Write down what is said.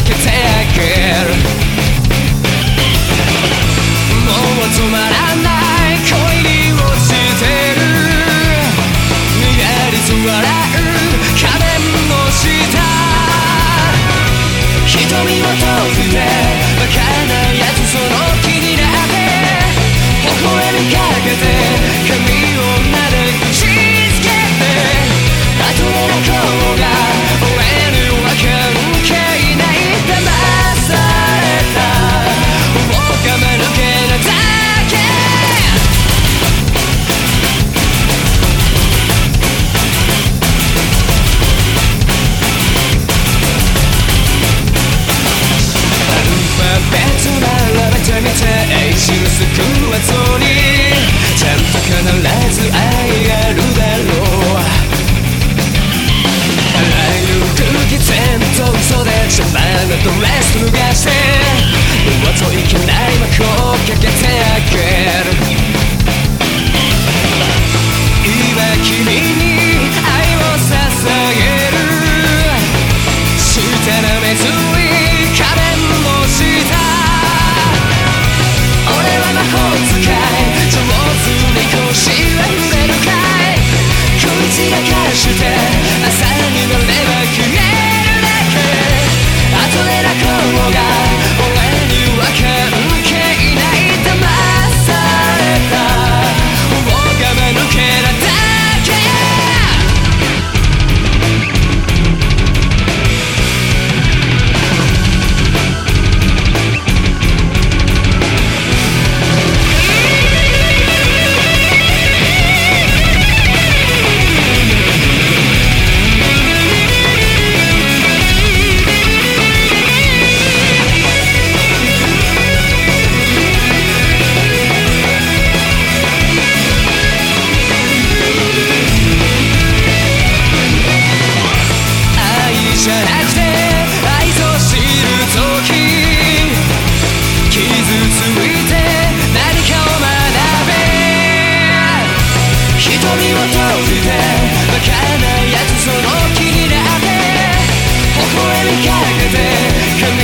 kick it to. 青春をてバカなやつその気になって微笑みかけて